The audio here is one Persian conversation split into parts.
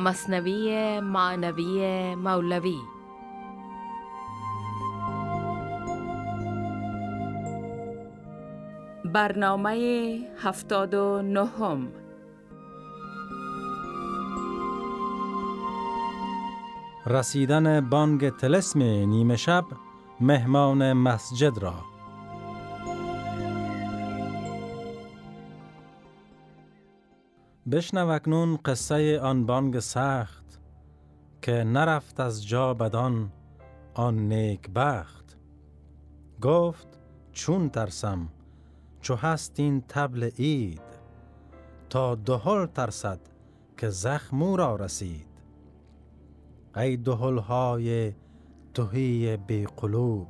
مصنوی معنوی مولوی. برنامه هفتاد و نهم. رسیدن بانگ تلسم نیمه شب مهمان مسجد را. بشنو اکنون قصه آن بانگ سخت که نرفت از جا بدان آن نیک بخت. گفت چون ترسم چو هست این تبل اید تا دهل ترسد که زخمو را رسید. ای دهل های توهی بی قلوب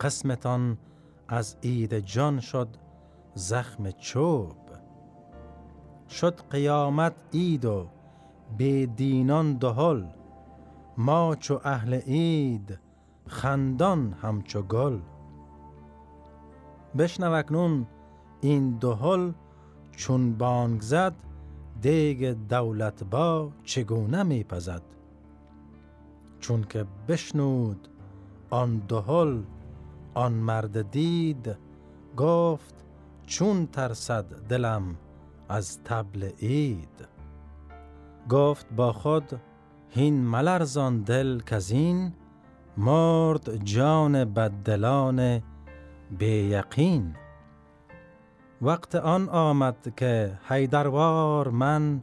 قسمتان از اید جان شد زخم چوب. شد قیامت اید و به دینان دهل. ما چو اهل اید خندان همچو گل. بشنو اکنون این دهل چون بانگ زد دیگ دولت با چگونه میپزد چون که بشنود آن دهل آن مرد دید گفت چون ترسد دلم از تبل اید گفت با خود هین ملرزان دل کزین مرد جان بددلان بی یقین وقت آن آمد که حیدروار من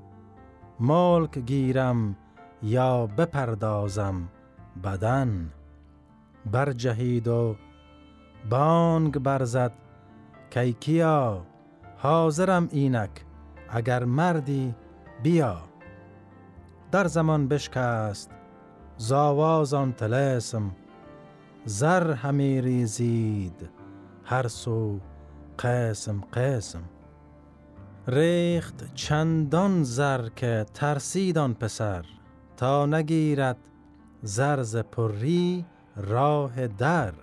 ملک گیرم یا بپردازم بدن. برجهید و بانگ برزد کیکیا حاضرم اینک اگر مردی بیا. در زمان بشکست زاواز آن تلسم زر همی ریزید هر سو قسم قسم. ریخت چندان زر که ترسیدان پسر تا نگیرد زرز پری راه در.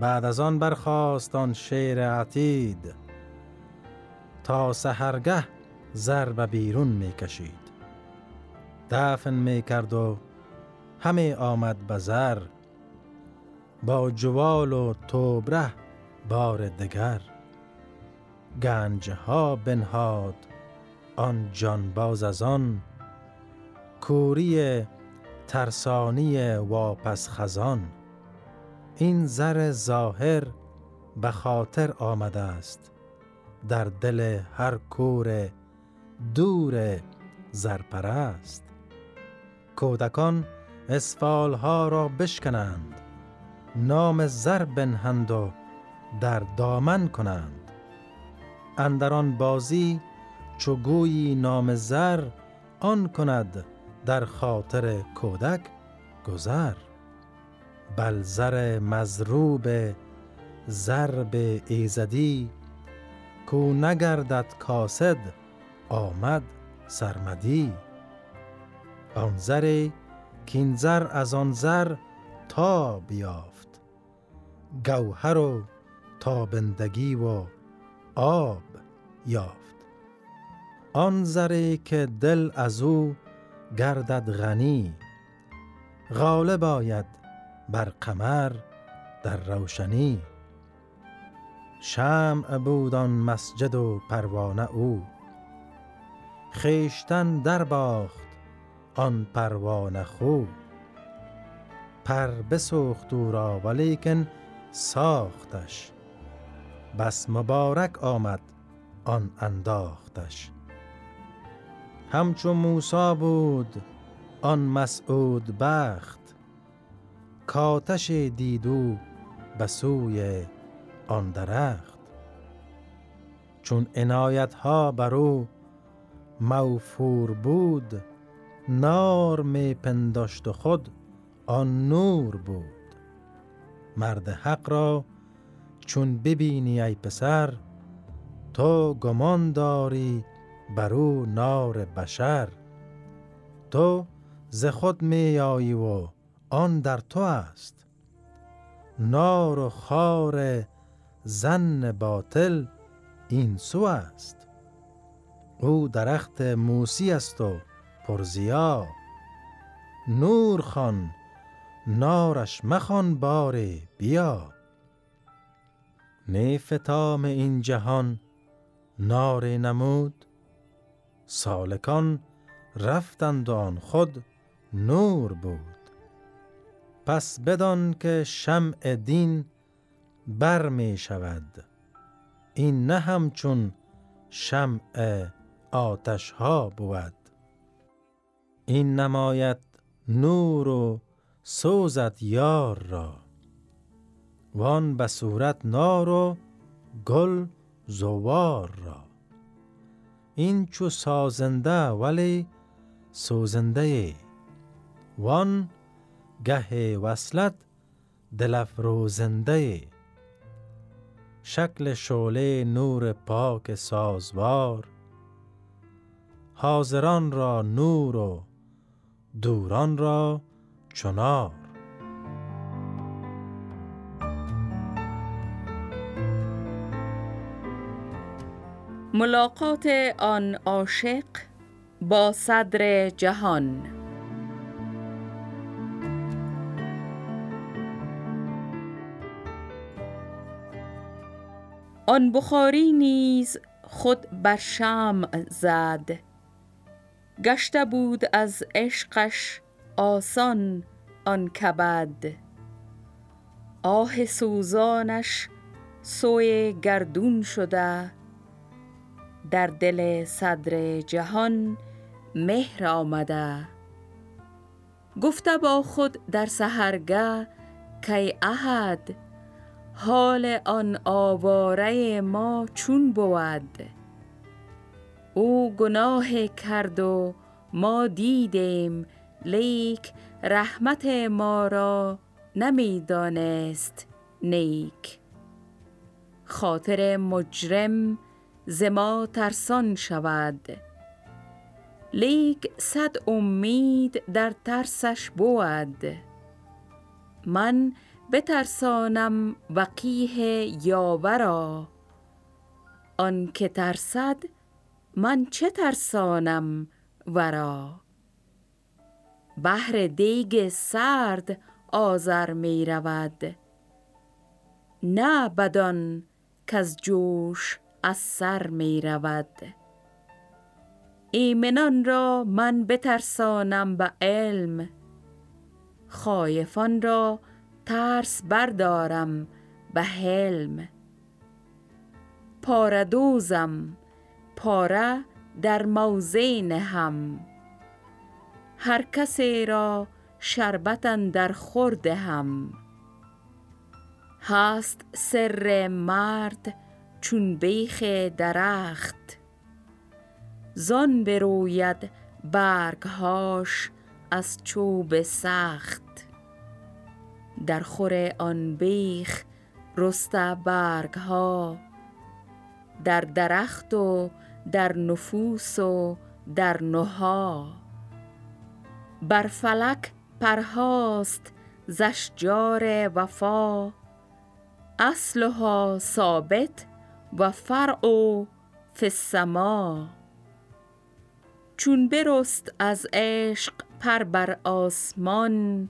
بعد از آن برخواست آن شیر عتید تا سهرگه زر به بیرون می کشید. دفن می کرد و همه آمد به زر. با جوال و توبره بار دگر. گنج ها بنهاد آن جان باز از آن. کوری ترسانی واپس خزان. این زر ظاهر به خاطر آمده است. در دل هر کور دور زرپرست. کودکان اسفال ها را بشکنند نام زر بنهند و در دامن کنند. اندران بازی چو گویی نام زر آن کند در خاطر کودک گذر. بل زر مزروب ضرب ایزدی کو نگردد کاسد آمد سرمدی. آن زر کین زر از آن زر تا بیافت. گوهر و تابندگی و آب یافت. آن زری که دل از او گردد غنی غالب آید بر قمر در روشنی. شمع بود آن مسجد و پروانه او. خیشتن در باخت آن پروانه خو. پر بسوخت او را ولیکن ساختش. بس مبارک آمد آن انداختش. همچو موسا بود آن مسعود بخت. کاتش دیدو به سوی آن درخت. چون عنایت ها بر او موفور بود نار می پنداشت و خود آن نور بود. مرد حق را چون ببینی ای پسر تو گمان داری بر او نار بشر. تو ز خود می آیی و آن در تو است. نار و خار زن باطل این سو است. او درخت موسی است و پرزیا نور خان نارش مخان باره بیا. نیفتام این جهان نار نمود. سالکان رفتند آن خود نور بود. پس بدان که شمع دین بر می شود این نه همچون شمع آتش ها بود. این نماید نور و سوزد یار را. وان به صورت نار و گل زوار را. این چو سازنده ولی سوزنده وان گه وصلت دل افروزنده شکل شعله نور پاک سازوار. حاضران را نور و دوران را چنار. ملاقات آن عاشق با صدر جهان. آن بخاری نیز خود بر شمع زد گشته بود از عشقش آسان آن کبد. آه سوزانش سوی گردون شده. در دل صدر جهان مهر آمده. گفته با خود در سهرگه کی احد حال آن آواره ما چون بود؟ او گناه کرد و ما دیدیم لیک رحمت ما را نمی‌دانست نیک. خاطر مجرم زما ترسان شود. لیک صد امید در ترسش بود. من بترسانم وقیه یاورا. آن که ترسد من چه ترسانم ورا. بهر دیگ سرد آذر می رود. نه بدان از جوش از سر می رود. ایمنان را من بترسانم به علم. خایفان را ترس بردارم به حلم. پاره دوزم پاره در موضع هم هر کسی را شربتن در خورده هم هست سر مرد چون بیخ درخت. زان بروید برگهاش از چوب سخت. در خور آن بیخ رسته برگها در درخت و در نفوس و در نها. بر فلک پرهاست زشجار وفا اصلها ثابت و فرع فی السما. چون برست از عشق پر بر آسمان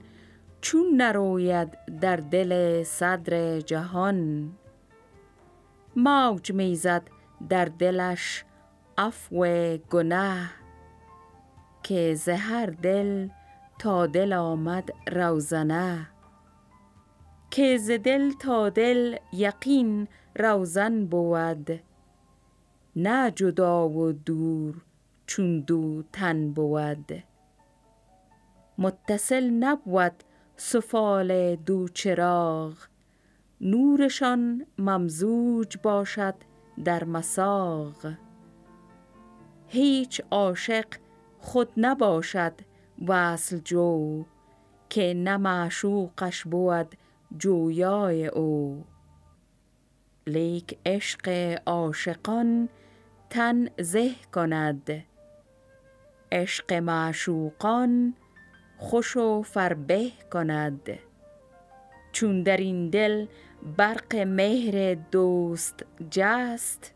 چون نروید در دل صدر جهان. موج می‌زد در دلش عفو گناه که زهر دل تا دل آمد روزنه. که ز دل تا دل یقین روزن بود نه جدا و دور چون دو تن بود. متصل نبود سفال دو چراغ نورشان ممزوج باشد در مساغ. هیچ عاشق خود نباشد وصل جو که نه معشوقش بود جویای او. لیک عشق عاشقان تن زه کند عشق معشوقان خوش و فربه کند. چون در این دل برق مهر دوست جست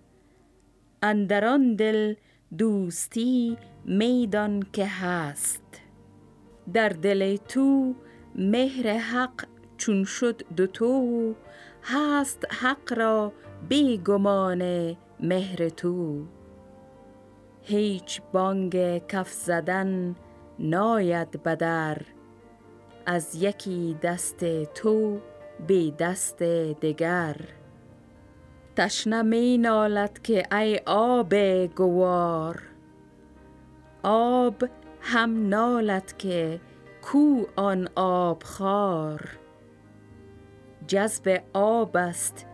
اندران دل دوستی میدان که هست. در دل تو مهر حق چون شد دوتو هست حق را بی گمان مهر تو. هیچ بانگ کف زدن ناید بدر. از یکی دست تو به دست دگر. تشنه می نالد که ای آب گوار. آب هم نالد که کو آن آب خار جذب آب است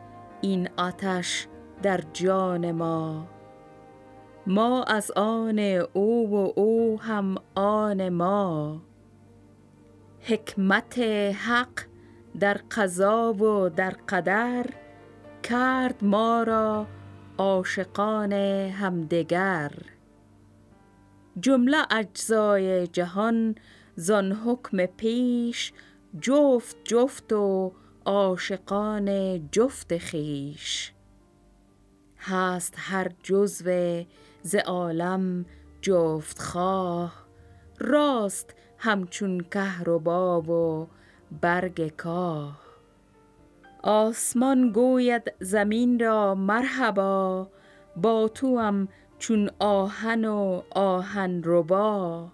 این آتش در جان ما. ما از آن او و او هم آن ما. حکمت حق در قضا و در قدر کرد ما را عاشقان همدگر. جمله اجزای جهان زان حکم پیش جفت جفت و عاشقان جفت خیش هست هر جزو ز عالم جفت خواه. راست همچون کهربا و برگ کاه. آسمان گوید زمین را مرحبا با توام چون آهن و آهن ربا.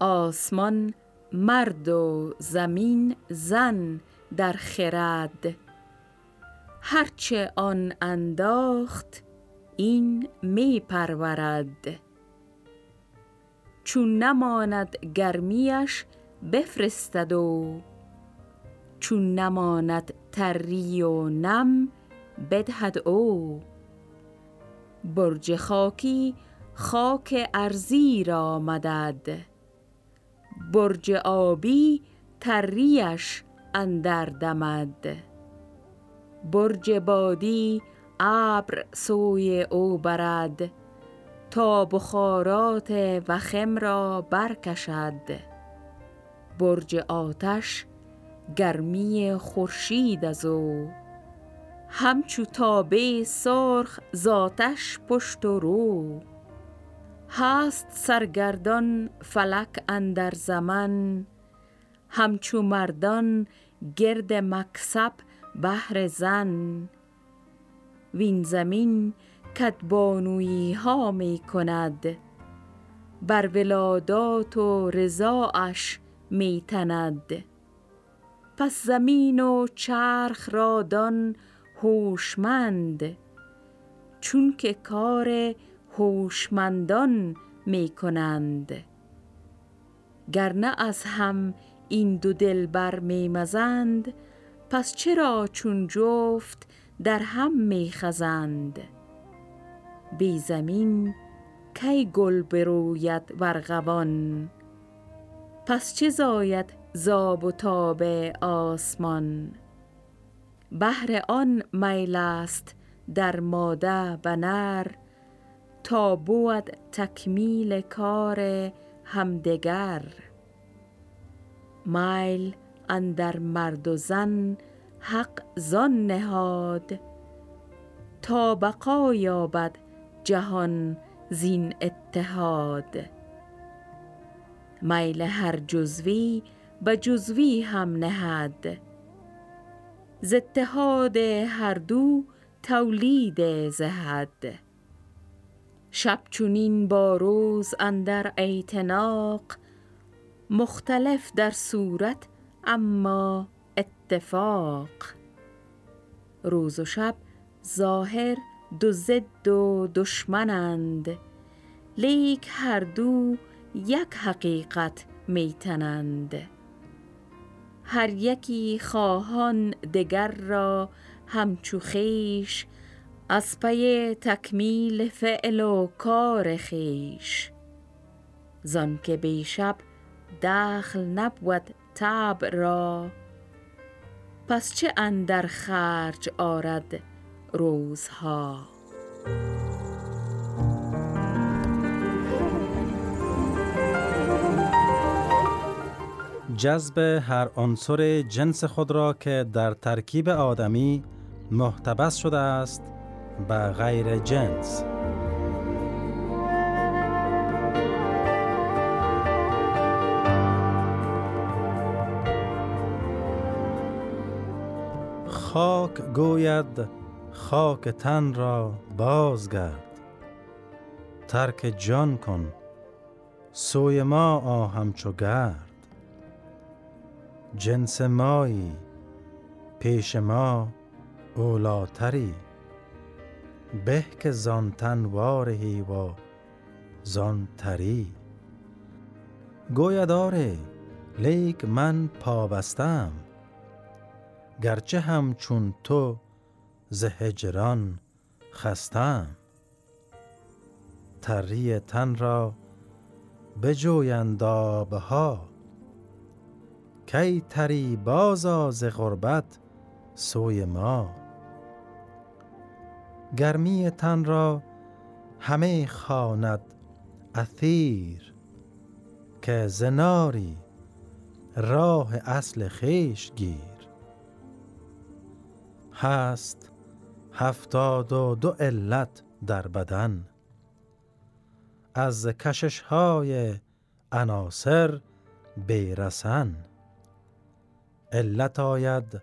آسمان مرد و زمین زن در خرد. هرچه آن انداخت این می پرورد چون نماند گرمیش بفرستد و چون نماند تری و نم بدهد او. برج خاکی خاک ارزی را مدد برج آبی تریش اندر دمد. برج بادی ابر سوی او برد تا بخارات وخم را برکشد. برج آتش گرمی خورشید از او. همچو تابه سرخ زاتش پشت و رو. هست سرگردان فلک اندر زمن همچو مردان گرد مکسب بهر زن. وین زمین کدبانویی ها می کند. بر ولادات و رضاش می تند. پس زمین و چرخ را دان هوشمند. چون که کار هوشمندان می کنند. گرنه از هم این دو دلبر می مزند پس چرا چون جفت در هم می خزند. بی زمین کی گل بروید ورغوان پس چه زاید زاب و تاب آسمان؟ بهر آن میل است در ماده بنر تا بود تکمیل کار همدگر. میل اندر مرد و زن حق زان نهاد. تا بقا یابد جهان زین اتحاد. میل هر جزوی به جزوی هم نهد ز اتحاد هر دو تولید زهد. شب چونین با روز اندر اعتناق مختلف در صورت اما اتفاق. روز و شب ظاهر دو ضد و دشمنند. لیک هر دو یک حقیقت میتنند. هر یکی خواهان دگر را همچو خویش از پی تکمیل فعل و کار خویش زان که بی شب دخل نبود طبع را پس چه اندر خرج آرد روزها؟ جذب هر عنصر جنس خود را که در ترکیب آدمی محتبس شده است به غیر جنس. خاک گوید خاک تن را بازگرد. ترک جان کن سوی ما آهم چو گرد. جنس مایی پیش ما اولاتری به که زان تن وارهی و زان تری. گوید آره لیک من پابستم. گرچه هم چون تو ز هجران خستم. تری تن را بجویند آبها. کی تری بازا ز غربت سوی ما. گرمی تن را همه خواند اثیر که زناری راه اصل خیش گیر هست هفتاد و دو علت در بدن. از کشش های عناصر بیرسن. علت آید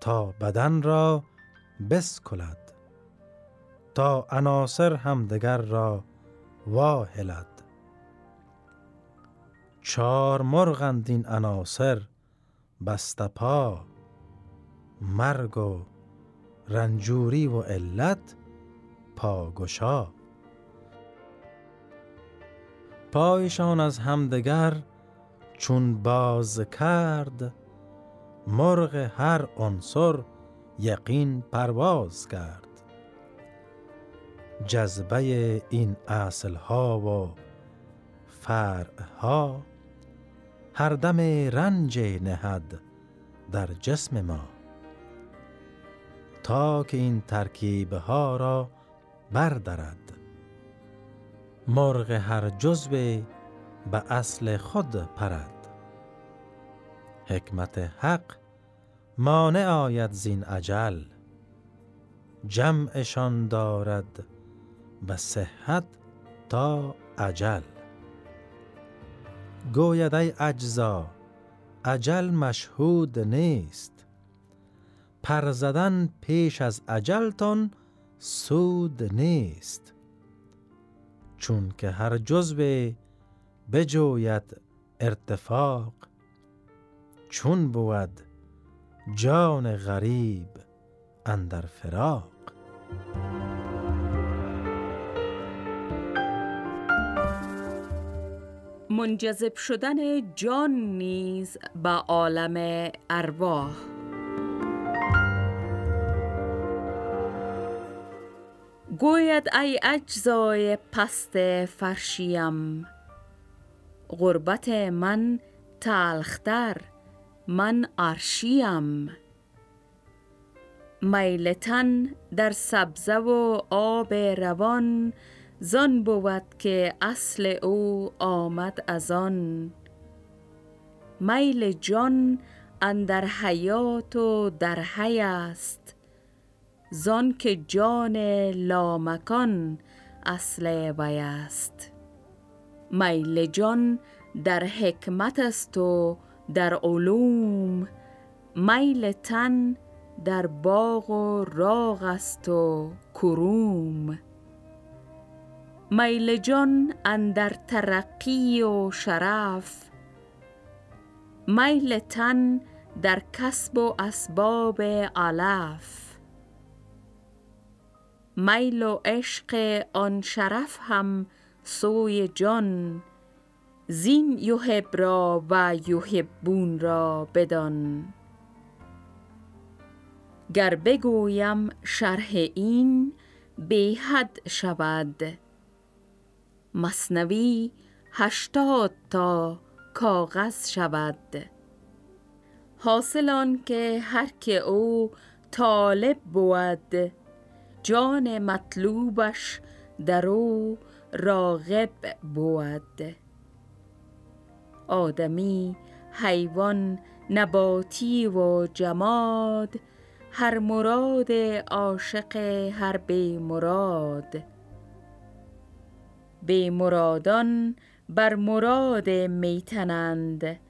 تا بدن را بسکلد تا عناصر همدگر را واهلد چار مرغند این عناصر بستپا مرگ و رنجوری و علت پاگشا. پایشان از همدگر چون باز کرد مرغ هر عنصر یقین پرواز کرد. جذبه این اصل ها و فرع ها هر دم رنج نهد در جسم ما. تا که این ترکیب ها را بردارد مرغ هر جزو به اصل خود پرد. حکمت حق مانع آید زین عجل جمعشان دارد به صحت تا عجل گوید ای اجزا عجل مشهود نیست. پر زدن پیش از عجلتان سود نیست. چون که هر جزو بجوید ارتفاق چون بود جان غریب اندر فراق. منجذب شدن جان نیز به عالم ارواح. گوید ای اجزای پست فرشیم غربت من تلختر من عرشیم. میلتن در سبزه و آب روان زان بود که اصل او آمد از آن. میل جان اندر حیات و در حی است زان که جان لامکان اصل وی است. میل جان در حکمت است و در علوم میل تن در باغ و راغ است و کروم. میل جان اندر ترقی و شرف میل تن در کسب و اسباب علف. میل و عشق آن شرف هم سوی جان. زین یحب را و یحبون را بدان. گر بگویم شرح این بی حد شود. مصنوی هشتاد تا کاغذ شود. حاصل که هر که او طالب بود. جان مطلوبش در او راغب بود. آدمی حیوان نباتی و جماد هر مراد عاشق هر بی مراد. به مرادان بر مراد میتنند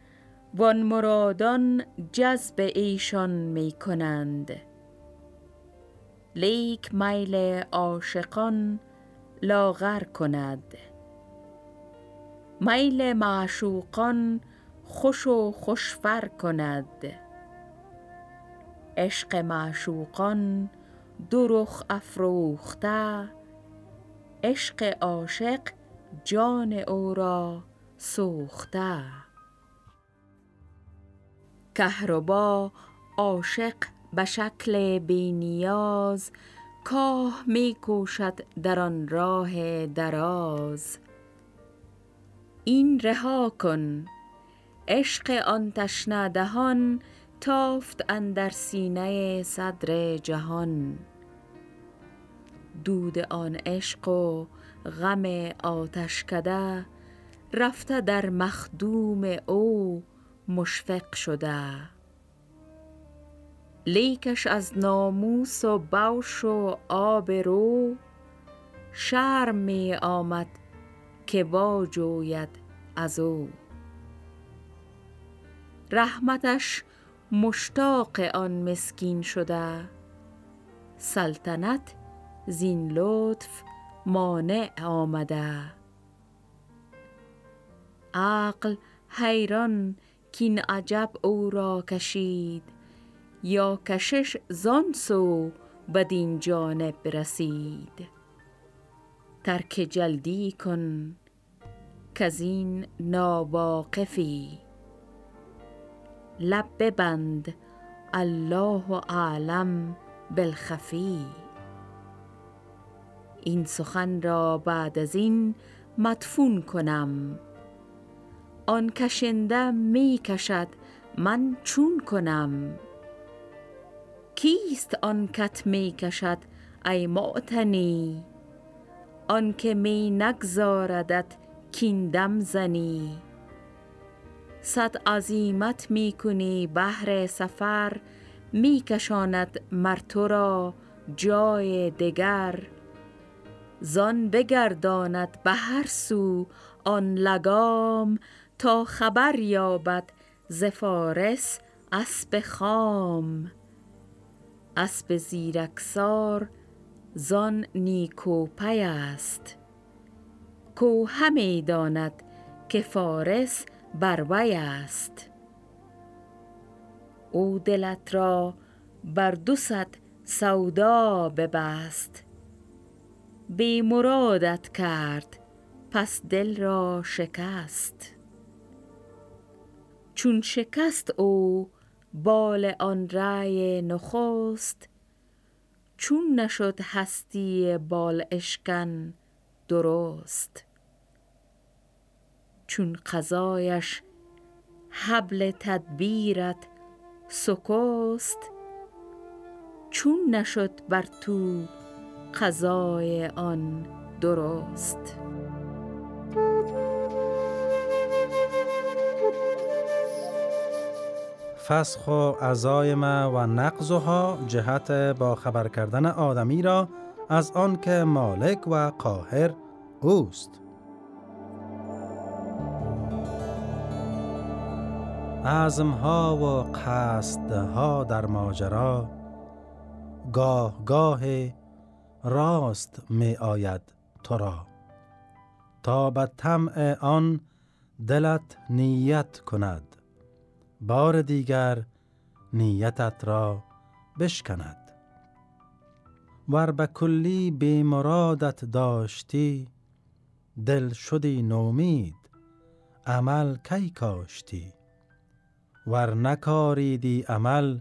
وان مرادان جذب ایشان می کنند لیک میل عاشقان لاغر کند. میل معشوقان خوش و خوشفر کند. عشق معشوقان دو رخ افروخته عشق عاشق جان او را سوخته. کهربا عاشق به شکل بینیاز کاه می کوشد در آن راه دراز. این رها کن عشق آن تشنه دهان تافت اندر سینه صدر جهان. دود آن عشق و غم آتشکده رفته در مخدوم او مشفق شده. لیکش از ناموس و بوش و آبرو شرم می آمد که واجوید از او. رحمتش مشتاق آن مسکین شده. سلطنت زین لطف مانع آمده. عقل حیران کین عجب او را کشید. یا کشش زان سو بدین جانب رسید ترک جلدی کن کزین ناواقفی. لب ببند الله اعلم بالخفی. این سخن را بعد از این مدفون کنم. آن کشنده می کشد من چون کنم؟ کیست آن کت می کشد ای معتنی؟ آنکه می نگذاردت کین دم زنی؟ صد عزیمت می کنی بهر سفر می کشاند مر تو را جای دگر. زان بگرداند به هر سو آن لگام تا خبر یابد ز فارس اسب خام. اسب زیرکسار زان نیکوپی است. کو همی داند که فارس بر وی است. او دلت را بر دو سودا ببست. بی مرادت کرد پس دل را شکست. چون شکست او بال آن رأی نخست. چون نشد هستی بال اشکن درست. چون قضایش حبل تدبیرت سکست. چون نشد بر تو قضای آن درست. فسخ و عزایم و نقضها جهت با خبر کردن آدمی را از آن که مالک و قاهر اوست. ها و قصدها در ماجرا گاه گاه راست می آید تو را. تا به طمع آن دلت نیت کند. بار دیگر نیتت را بشکند. ور به کلی بی مرادت داشتی دل شدی نومید عمل کی کاشتی؟ ور نکاریدی عمل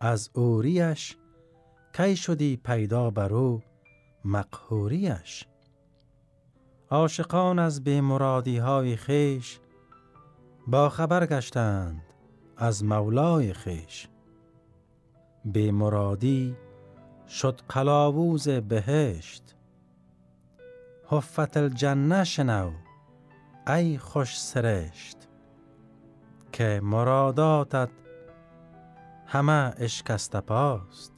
از اوریش کی شدی پیدا برو مقهوریش؟ عاشقان از مرادی های خیش با خبر گشتند. از مولای خیش. مرادی شد قلاووز بهشت. حفت الجنه شنو ای خوش سرشت. که مراداتت همه اشکست پاست.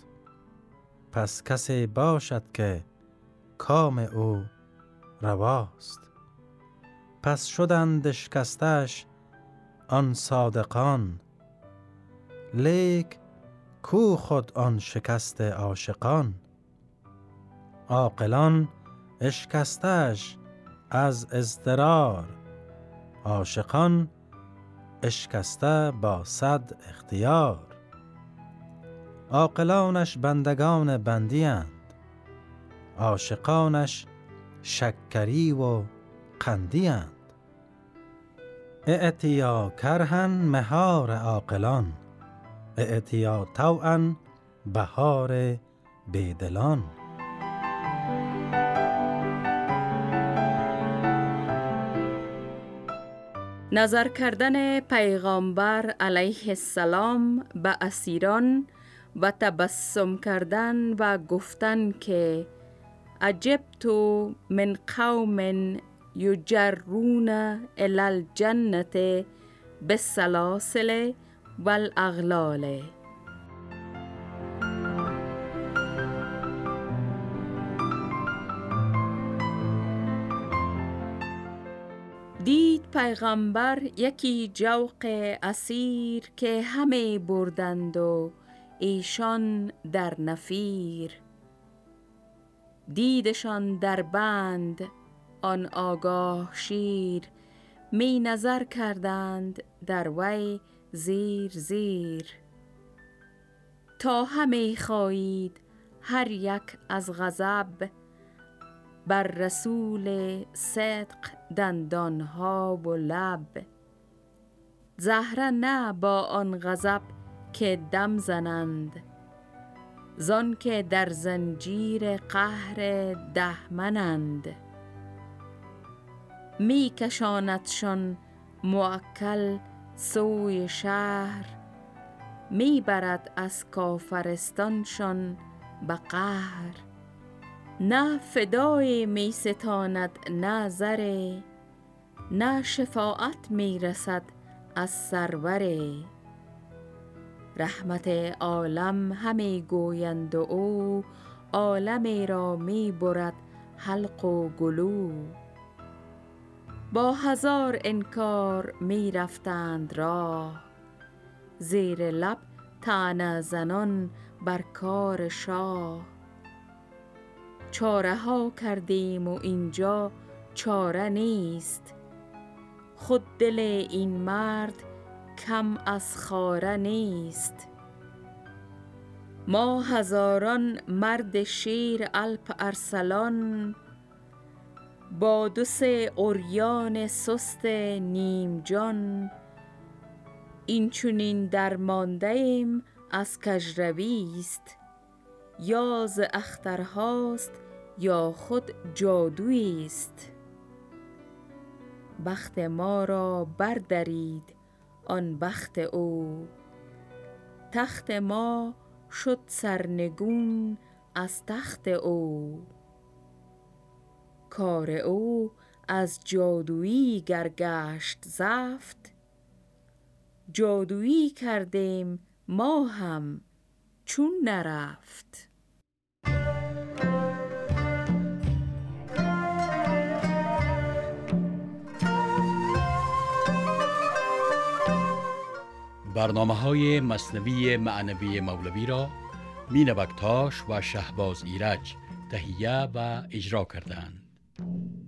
پس کسی باشد که کام او رواست. پس شدند اشکستش آن صادقان لیک کو خود آن شکست عاشقان؟ عاقلان اشکستش از اضطرار عاشقان اشکسته با صد اختیار. عاقلانش بندگان بندیاند عاشقانش شکری و قندیاند اعتیا کرهن مهار عاقلان. اعتیا توعا بهار بیدلان. نظر کردن پیغامبر علیه السلام به اسیران و تبسم کردن و گفتن که تو من قوم یجرون الى الجنت بالسلاسل والاغلال دید پیغمبر یکی جوق اسیر که همه بردند و ایشان در نفیر. دیدشان در بند آن آگاه شیر می نظر کردند در وی زیر زیر. تا همه خواهید هر یک از غضب بر رسول صدق دندانها و لب. زهره نه با آن غضب که دم زنند زان که در زنجیر قهر دهمنند. می کشاندشان معکل سوی شهر می برد از کافرستانشان به قهر. نه فدای می ستاند نه زره نه شفاعت می رسد از سروره رحمت عالم همه گویند او عالمی را می برد حلق و گلو. با هزار انکار می رفتند راه. زیر لب تن زنان بر کار شاه. چاره ها کردیم و اینجا چاره نیست. خود دل این مرد کم از خاره نیست. ما هزاران مرد شیر الپ ارسلان با دو سه اوریان سست نیم جان این چونین درمانده ایم از کجروی است یا ز اخترهاست یا خود جادویی است بخت ما را بردرید آن بخت او. تخت ما شد سرنگون از تخت او. کار او از جادویی گرگشت زفت جادویی کردیم ما هم چون نرفت برنامه های مصنوی معنوی مولوی را مینبکتاش و شهباز ایرج تهیه و اجرا کردند. you